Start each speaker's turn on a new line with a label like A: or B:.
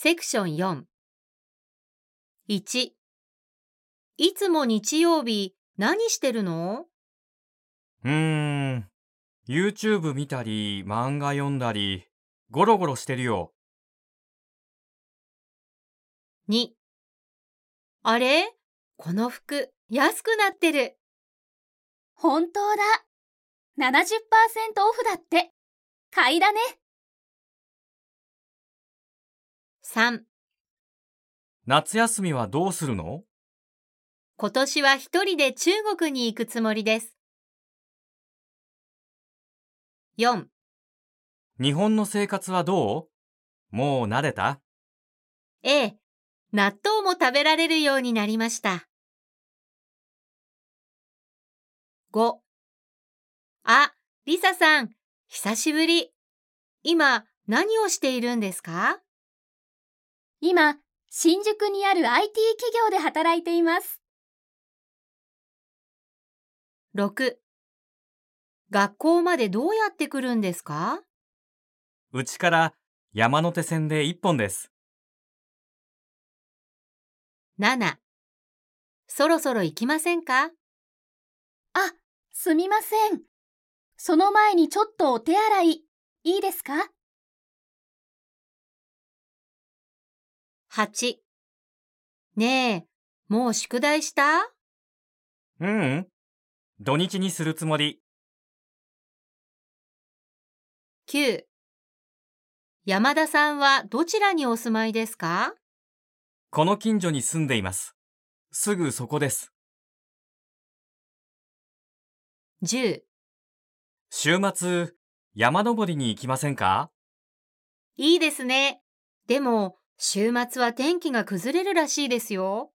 A: セクション4。1。いつも日曜日何してるの？
B: うーん。YouTube 見たり、漫画読んだり、ゴロゴロしてるよ。
A: 2。あれ？この服安くなってる。
C: 本当だ。70%オフだって。買いだね。
A: 3。
B: 夏休みはどうするの？
A: 今年は一人で中国に行くつもりです。4。
B: 日本の生活はどう？もう慣れた
A: ？A、納豆も食べられるようになりました。5、あ、リサさん、久しぶり。今、何をしているんですか？
C: 今、新宿にある IT 企業で働いています。
A: ?6、学校までどうやって来るんですか？
B: うちから山手線で一本です。
A: ?7、そろそろ行きませんか？
C: あ、すみません。その前にちょっとお手洗い、いいですか？
A: ?8、ねえ、もう宿題した？
B: ううん。土日にするつもり。
A: 9山田さんはどちらにお住まいですか？
B: この近所に住んでいます。すぐそこです。
A: ?10
B: 週末、山登りに行きませんか？
A: いいですね。でも、週末は天気が崩れるらしいですよ。